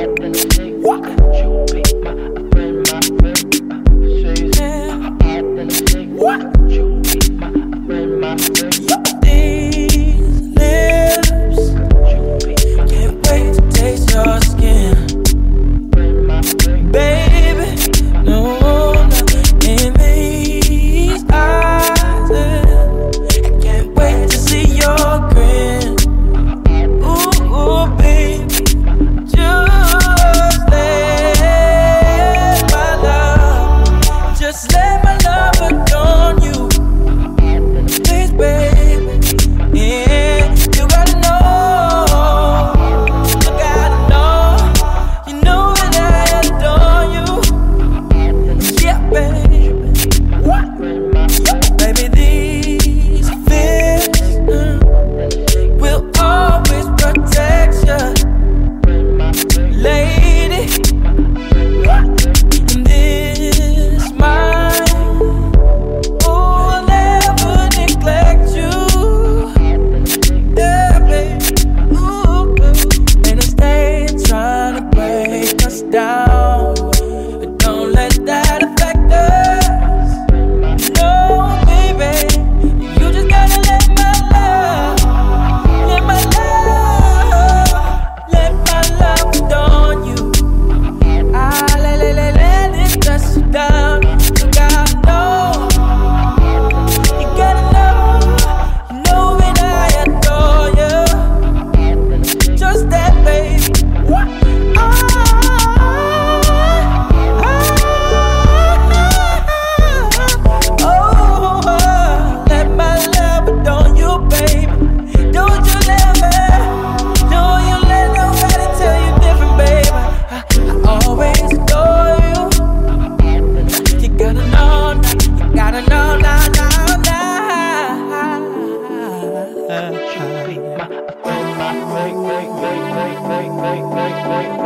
out just let Make, make, make, make, make, make, make, make.